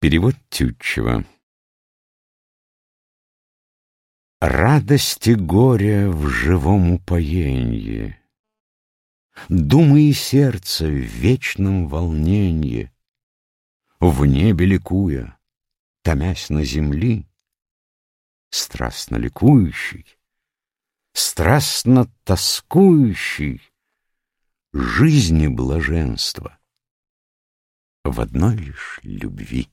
Перевод Тютчева. Радости горя в живом упоенье, Думы и сердца в вечном волненье, В небе ликуя, томясь на земли, Страстно ликующий, страстно тоскующий, Жизни блаженства в одной лишь любви.